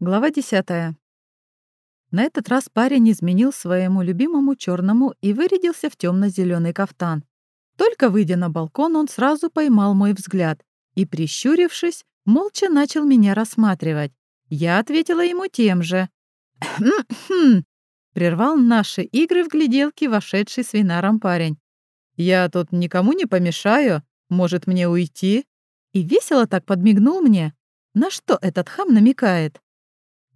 Глава 10. На этот раз парень изменил своему любимому черному и вырядился в темно-зеленый кафтан. Только выйдя на балкон, он сразу поймал мой взгляд и, прищурившись, молча начал меня рассматривать. Я ответила ему тем же. «Хм-хм», прервал наши игры в гляделке вошедший с винаром парень. «Я тут никому не помешаю. Может, мне уйти?» И весело так подмигнул мне. На что этот хам намекает?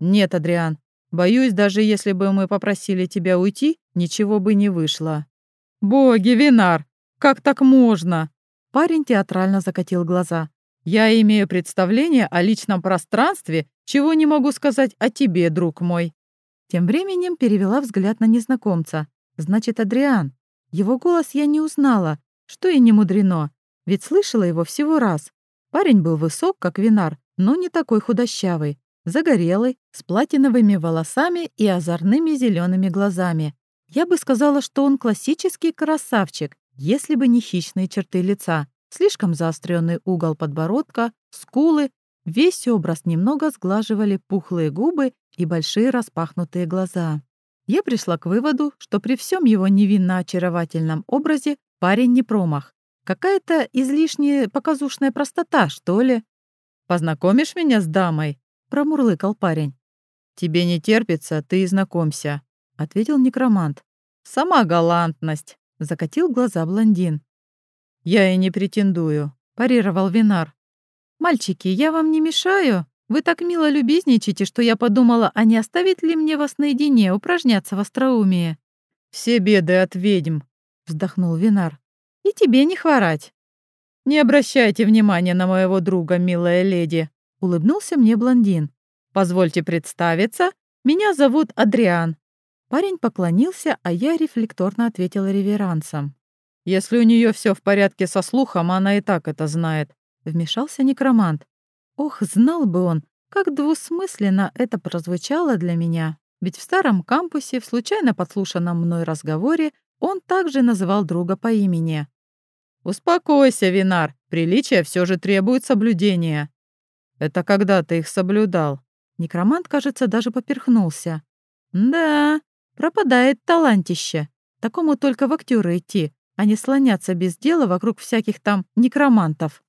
«Нет, Адриан, боюсь, даже если бы мы попросили тебя уйти, ничего бы не вышло». «Боги, Винар, как так можно?» Парень театрально закатил глаза. «Я имею представление о личном пространстве, чего не могу сказать о тебе, друг мой». Тем временем перевела взгляд на незнакомца. «Значит, Адриан. Его голос я не узнала, что и не мудрено, ведь слышала его всего раз. Парень был высок, как Винар, но не такой худощавый загорелый, с платиновыми волосами и озорными зелеными глазами. Я бы сказала, что он классический красавчик, если бы не хищные черты лица, слишком заостренный угол подбородка, скулы, весь образ немного сглаживали пухлые губы и большие распахнутые глаза. Я пришла к выводу, что при всем его невинно очаровательном образе парень не промах. Какая-то излишняя показушная простота, что ли. «Познакомишь меня с дамой?» Промурлыкал парень. «Тебе не терпится, ты и знакомься», — ответил некромант. «Сама галантность», — закатил глаза блондин. «Я и не претендую», — парировал Винар. «Мальчики, я вам не мешаю? Вы так мило любезничаете, что я подумала, а не оставить ли мне вас наедине упражняться в остроумии?» «Все беды от ведьм», — вздохнул Винар. «И тебе не хворать». «Не обращайте внимания на моего друга, милая леди», Улыбнулся мне блондин. «Позвольте представиться. Меня зовут Адриан». Парень поклонился, а я рефлекторно ответила реверансом. «Если у нее все в порядке со слухом, она и так это знает», — вмешался некромант. Ох, знал бы он, как двусмысленно это прозвучало для меня. Ведь в старом кампусе, в случайно подслушанном мной разговоре, он также называл друга по имени. «Успокойся, Винар, приличия все же требуют соблюдения», это когда ты их соблюдал? Некромант, кажется, даже поперхнулся. Да, пропадает талантище. Такому только в актеры идти, а не слоняться без дела вокруг всяких там некромантов.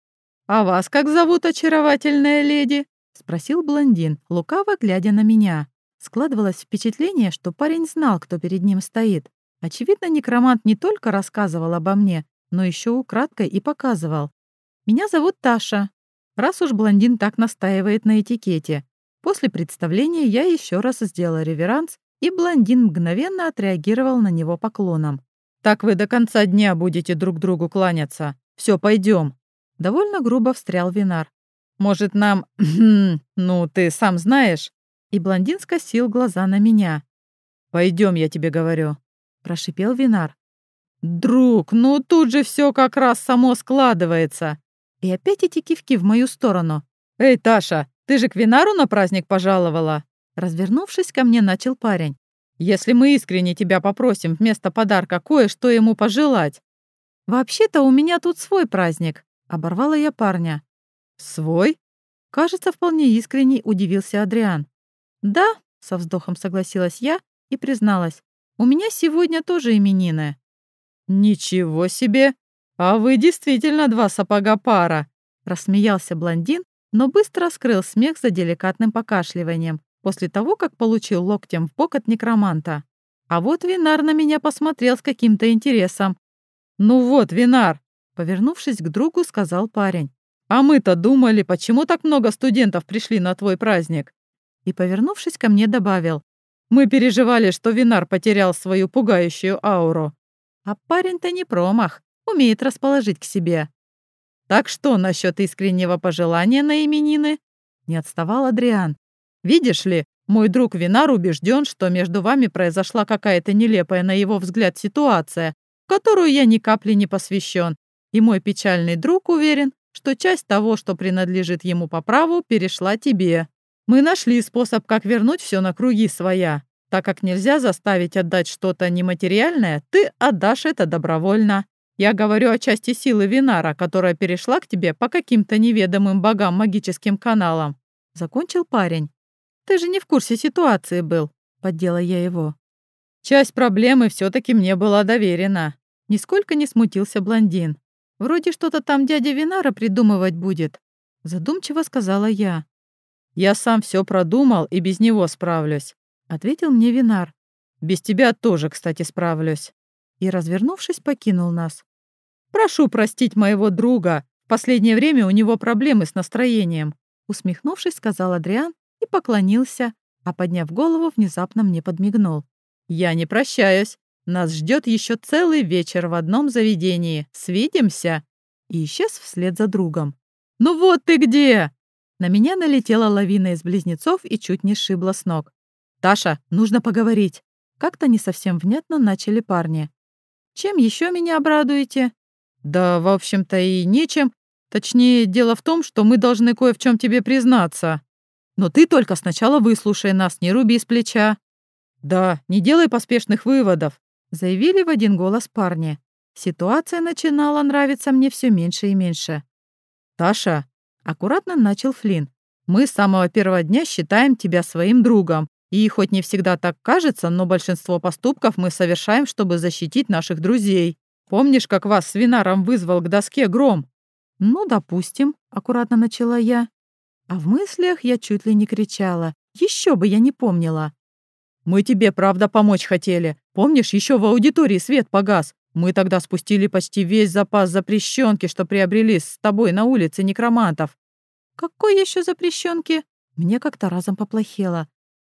«А вас как зовут, очаровательная леди?» — спросил блондин, лукаво глядя на меня. Складывалось впечатление, что парень знал, кто перед ним стоит. Очевидно, некромант не только рассказывал обо мне, но еще украдкой и показывал. «Меня зовут Таша раз уж блондин так настаивает на этикете. После представления я еще раз сделала реверанс, и блондин мгновенно отреагировал на него поклоном. «Так вы до конца дня будете друг другу кланяться. Все, пойдем. Довольно грубо встрял Винар. «Может, нам... ну, ты сам знаешь?» И блондин скосил глаза на меня. Пойдем, я тебе говорю», — прошипел Винар. «Друг, ну тут же все как раз само складывается. И опять эти кивки в мою сторону. «Эй, Таша, ты же к Винару на праздник пожаловала?» Развернувшись ко мне, начал парень. «Если мы искренне тебя попросим вместо подарка кое-что ему пожелать». «Вообще-то у меня тут свой праздник», — оборвала я парня. «Свой?» Кажется, вполне искренне удивился Адриан. «Да», — со вздохом согласилась я и призналась. «У меня сегодня тоже именины». «Ничего себе! «А вы действительно два сапога пара!» — рассмеялся блондин, но быстро скрыл смех за деликатным покашливанием после того, как получил локтем в бок от некроманта. А вот Винар на меня посмотрел с каким-то интересом. «Ну вот, Винар!» — повернувшись к другу, сказал парень. «А мы-то думали, почему так много студентов пришли на твой праздник?» И, повернувшись ко мне, добавил. «Мы переживали, что Винар потерял свою пугающую ауру. А парень-то не промах умеет расположить к себе. Так что насчет искреннего пожелания на именины? Не отставал Адриан. Видишь ли, мой друг Винар убежден, что между вами произошла какая-то нелепая на его взгляд ситуация, в которую я ни капли не посвящен. И мой печальный друг уверен, что часть того, что принадлежит ему по праву, перешла тебе. Мы нашли способ, как вернуть все на круги своя. Так как нельзя заставить отдать что-то нематериальное, ты отдашь это добровольно. Я говорю о части силы Винара, которая перешла к тебе по каким-то неведомым богам магическим каналам. Закончил парень. Ты же не в курсе ситуации был, поддела я его. Часть проблемы все таки мне была доверена. Нисколько не смутился блондин. Вроде что-то там дядя Винара придумывать будет. Задумчиво сказала я. Я сам все продумал и без него справлюсь, ответил мне Винар. Без тебя тоже, кстати, справлюсь. И, развернувшись, покинул нас. Прошу простить моего друга. В последнее время у него проблемы с настроением, усмехнувшись, сказал Адриан и поклонился, а подняв голову, внезапно мне подмигнул. «Я не прощаюсь. Нас ждет еще целый вечер в одном заведении. Свидимся!» И исчез вслед за другом. «Ну вот ты где!» На меня налетела лавина из близнецов и чуть не сшибла с ног. «Таша, нужно поговорить!» Как-то не совсем внятно начали парни. «Чем еще меня обрадуете?» «Да, в общем-то, и нечем. Точнее, дело в том, что мы должны кое в чем тебе признаться. Но ты только сначала выслушай нас, не руби с плеча». «Да, не делай поспешных выводов», — заявили в один голос парни. Ситуация начинала нравиться мне все меньше и меньше. «Таша», — аккуратно начал Флинн, «мы с самого первого дня считаем тебя своим другом. И хоть не всегда так кажется, но большинство поступков мы совершаем, чтобы защитить наших друзей. Помнишь, как вас с Винаром вызвал к доске гром?» «Ну, допустим», — аккуратно начала я. А в мыслях я чуть ли не кричала. Еще бы я не помнила. «Мы тебе, правда, помочь хотели. Помнишь, еще в аудитории свет погас? Мы тогда спустили почти весь запас запрещенки, что приобрели с тобой на улице некромантов». «Какой еще запрещенки?» Мне как-то разом поплохело.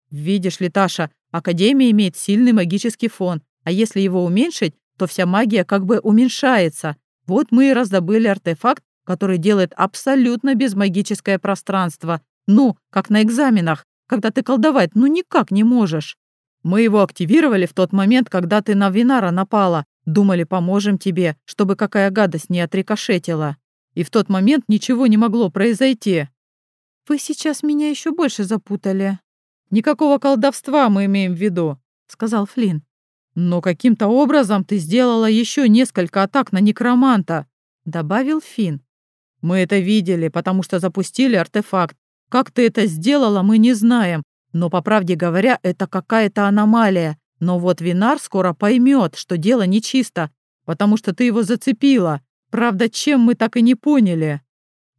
«Видишь ли, Таша, Академия имеет сильный магический фон, а если его уменьшить, то вся магия как бы уменьшается. Вот мы и раздобыли артефакт, который делает абсолютно безмагическое пространство. Ну, как на экзаменах, когда ты колдовать ну никак не можешь. Мы его активировали в тот момент, когда ты на Винара напала. Думали, поможем тебе, чтобы какая гадость не отрикошетила. И в тот момент ничего не могло произойти. Вы сейчас меня еще больше запутали. Никакого колдовства мы имеем в виду, сказал Флинн. Но каким-то образом ты сделала еще несколько атак на некроманта, добавил Финн. Мы это видели, потому что запустили артефакт. Как ты это сделала, мы не знаем. Но, по правде говоря, это какая-то аномалия. Но вот Винар скоро поймет, что дело нечисто, потому что ты его зацепила. Правда, чем мы так и не поняли?»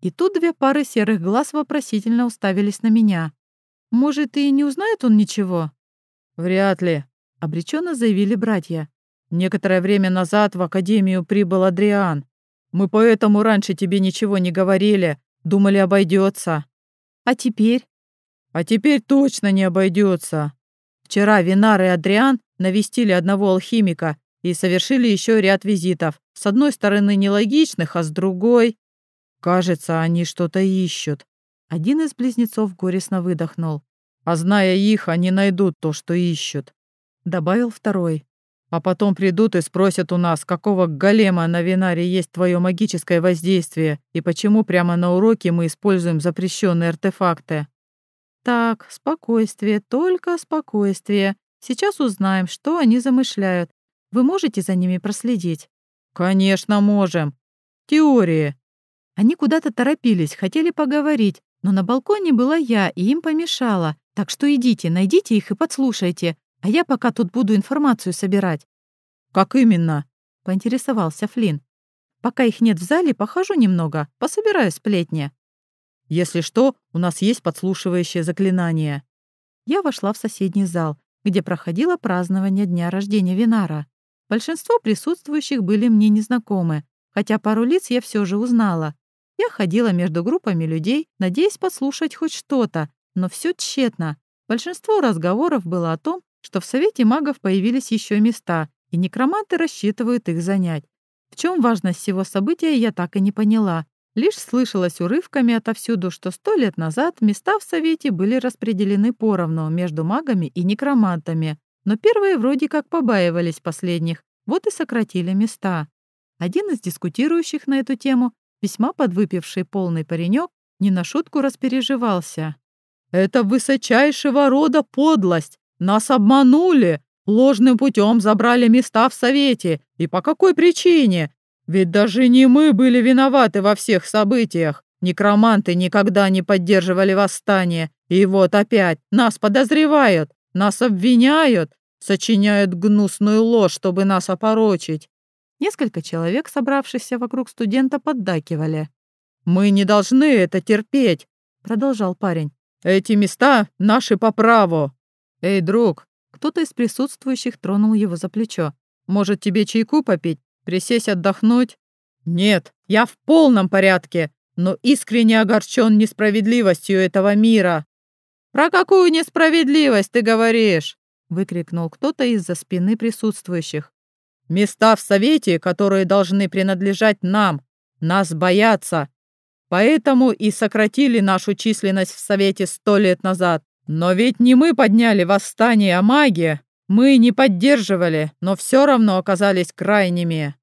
И тут две пары серых глаз вопросительно уставились на меня. «Может, и не узнает он ничего?» «Вряд ли», — обреченно заявили братья. «Некоторое время назад в Академию прибыл Адриан. Мы поэтому раньше тебе ничего не говорили, думали, обойдется. А теперь? А теперь точно не обойдется. Вчера Винар и Адриан навестили одного алхимика и совершили еще ряд визитов. С одной стороны нелогичных, а с другой... Кажется, они что-то ищут. Один из близнецов горестно выдохнул. А зная их, они найдут то, что ищут. Добавил второй. А потом придут и спросят у нас, какого голема на Винаре есть твое магическое воздействие и почему прямо на уроке мы используем запрещенные артефакты. Так, спокойствие, только спокойствие. Сейчас узнаем, что они замышляют. Вы можете за ними проследить? Конечно, можем. Теории. Они куда-то торопились, хотели поговорить, но на балконе была я, и им помешала. Так что идите, найдите их и подслушайте. А я пока тут буду информацию собирать». «Как именно?» — поинтересовался Флинн. «Пока их нет в зале, похожу немного, пособираю сплетни». «Если что, у нас есть подслушивающее заклинание». Я вошла в соседний зал, где проходило празднование дня рождения Винара. Большинство присутствующих были мне незнакомы, хотя пару лиц я все же узнала. Я ходила между группами людей, надеясь подслушать хоть что-то, но все тщетно. Большинство разговоров было о том, что в Совете магов появились еще места, и некроманты рассчитывают их занять. В чем важность всего события, я так и не поняла. Лишь слышалось урывками отовсюду, что сто лет назад места в Совете были распределены поровну между магами и некромантами, но первые вроде как побаивались последних, вот и сократили места. Один из дискутирующих на эту тему, весьма подвыпивший полный паренек, не на шутку распереживался. «Это высочайшего рода подлость! Нас обманули, ложным путем забрали места в Совете. И по какой причине? Ведь даже не мы были виноваты во всех событиях. Некроманты никогда не поддерживали восстание, И вот опять нас подозревают, нас обвиняют, сочиняют гнусную ложь, чтобы нас опорочить. Несколько человек, собравшихся вокруг студента, поддакивали. «Мы не должны это терпеть», — продолжал парень. «Эти места наши по праву». «Эй, друг!» Кто-то из присутствующих тронул его за плечо. «Может, тебе чайку попить? Присесть отдохнуть?» «Нет, я в полном порядке, но искренне огорчен несправедливостью этого мира». «Про какую несправедливость ты говоришь?» — выкрикнул кто-то из-за спины присутствующих. «Места в Совете, которые должны принадлежать нам, нас боятся. Поэтому и сократили нашу численность в Совете сто лет назад. Но ведь не мы подняли восстание, а маги. Мы не поддерживали, но все равно оказались крайними».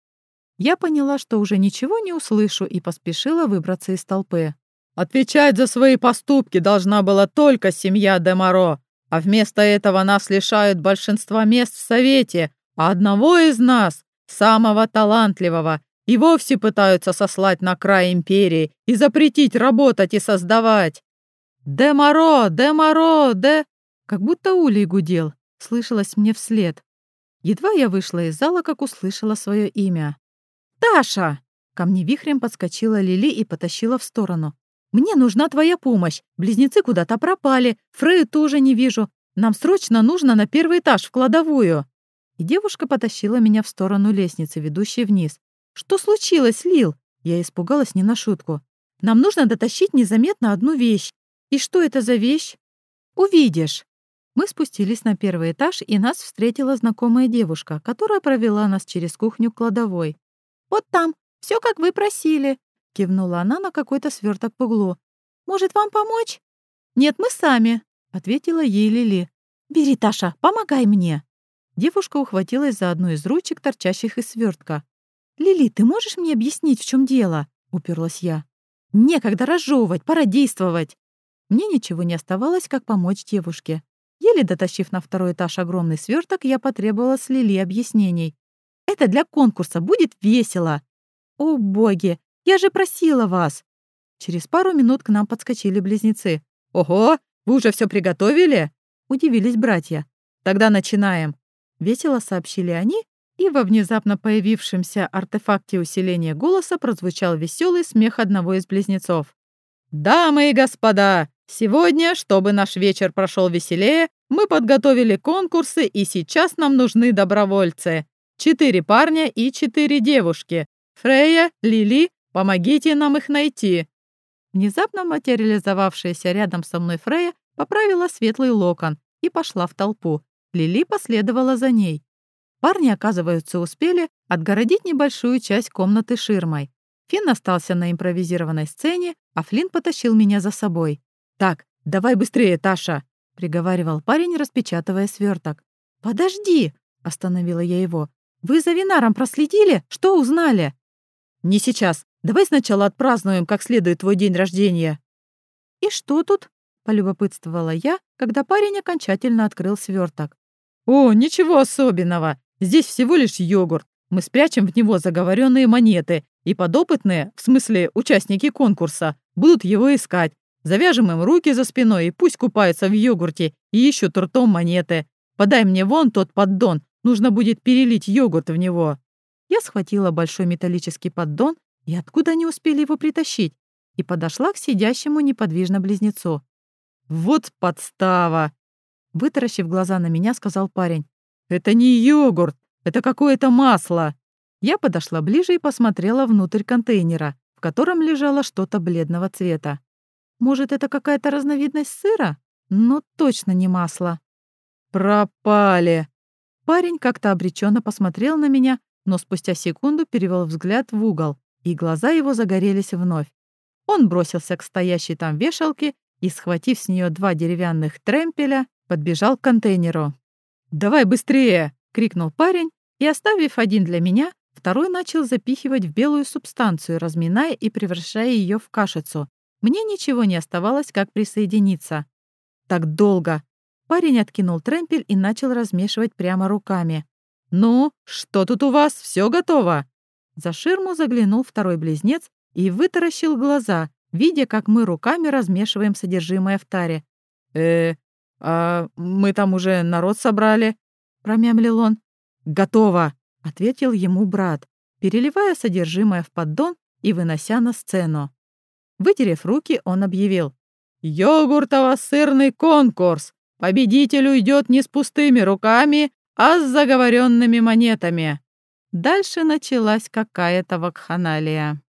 Я поняла, что уже ничего не услышу, и поспешила выбраться из толпы. Отвечать за свои поступки должна была только семья Демаро, а вместо этого нас лишают большинства мест в Совете, а одного из нас, самого талантливого, и вовсе пытаются сослать на край империи и запретить работать и создавать. «Демаро! Демаро! Де...» Как будто улей гудел, слышалось мне вслед. Едва я вышла из зала, как услышала свое имя. «Таша!» Ко мне вихрем подскочила Лили и потащила в сторону. Мне нужна твоя помощь. Близнецы куда-то пропали. Фрею тоже не вижу. Нам срочно нужно на первый этаж, в кладовую». И девушка потащила меня в сторону лестницы, ведущей вниз. «Что случилось, Лил?» Я испугалась не на шутку. «Нам нужно дотащить незаметно одну вещь. И что это за вещь?» «Увидишь». Мы спустились на первый этаж, и нас встретила знакомая девушка, которая провела нас через кухню к кладовой. «Вот там, все как вы просили», Кивнула она на какой-то сверток в углу. «Может, вам помочь?» «Нет, мы сами», — ответила ей Лили. «Бери, Таша, помогай мне». Девушка ухватилась за одну из ручек, торчащих из свертка. «Лили, ты можешь мне объяснить, в чем дело?» — уперлась я. «Некогда разжевывать, пора действовать». Мне ничего не оставалось, как помочь девушке. Еле дотащив на второй этаж огромный сверток, я потребовала с Лили объяснений. «Это для конкурса, будет весело!» «О, боги! Я же просила вас!» Через пару минут к нам подскочили близнецы. «Ого, вы уже все приготовили?» — удивились братья. «Тогда начинаем!» — весело сообщили они, и во внезапно появившемся артефакте усиления голоса прозвучал веселый смех одного из близнецов. «Дамы и господа, сегодня, чтобы наш вечер прошел веселее, мы подготовили конкурсы, и сейчас нам нужны добровольцы. Четыре парня и четыре девушки. Фрея, Лили, Помогите нам их найти!» Внезапно материализовавшаяся рядом со мной Фрея поправила светлый локон и пошла в толпу. Лили последовала за ней. Парни, оказывается, успели отгородить небольшую часть комнаты ширмой. Финн остался на импровизированной сцене, а Флинн потащил меня за собой. «Так, давай быстрее, Таша!» — приговаривал парень, распечатывая сверток. «Подожди!» — остановила я его. «Вы за Винаром проследили? Что узнали?» «Не сейчас. Давай сначала отпразднуем как следует твой день рождения». «И что тут?» — полюбопытствовала я, когда парень окончательно открыл сверток. «О, ничего особенного. Здесь всего лишь йогурт. Мы спрячем в него заговоренные монеты, и подопытные, в смысле участники конкурса, будут его искать. Завяжем им руки за спиной и пусть купаются в йогурте и ищут ртом монеты. Подай мне вон тот поддон, нужно будет перелить йогурт в него». Я схватила большой металлический поддон и откуда они успели его притащить? И подошла к сидящему неподвижно близнецу. «Вот подстава!» Вытаращив глаза на меня, сказал парень. «Это не йогурт, это какое-то масло!» Я подошла ближе и посмотрела внутрь контейнера, в котором лежало что-то бледного цвета. Может, это какая-то разновидность сыра? Но точно не масло. «Пропали!» Парень как-то обреченно посмотрел на меня, но спустя секунду перевел взгляд в угол и глаза его загорелись вновь. Он бросился к стоящей там вешалке и, схватив с нее два деревянных тремпеля, подбежал к контейнеру. «Давай быстрее!» — крикнул парень, и, оставив один для меня, второй начал запихивать в белую субстанцию, разминая и превращая ее в кашицу. Мне ничего не оставалось, как присоединиться. «Так долго!» Парень откинул тремпель и начал размешивать прямо руками. «Ну, что тут у вас? Все готово?» За ширму заглянул второй близнец и вытаращил глаза, видя, как мы руками размешиваем содержимое в таре. «Э, а мы там уже народ собрали», — промямлил он. «Готово», — ответил ему брат, переливая содержимое в поддон и вынося на сцену. Вытерев руки, он объявил. «Йогуртово-сырный конкурс! Победитель уйдет не с пустыми руками, а с заговоренными монетами!» Дальше началась какая-то вакханалия.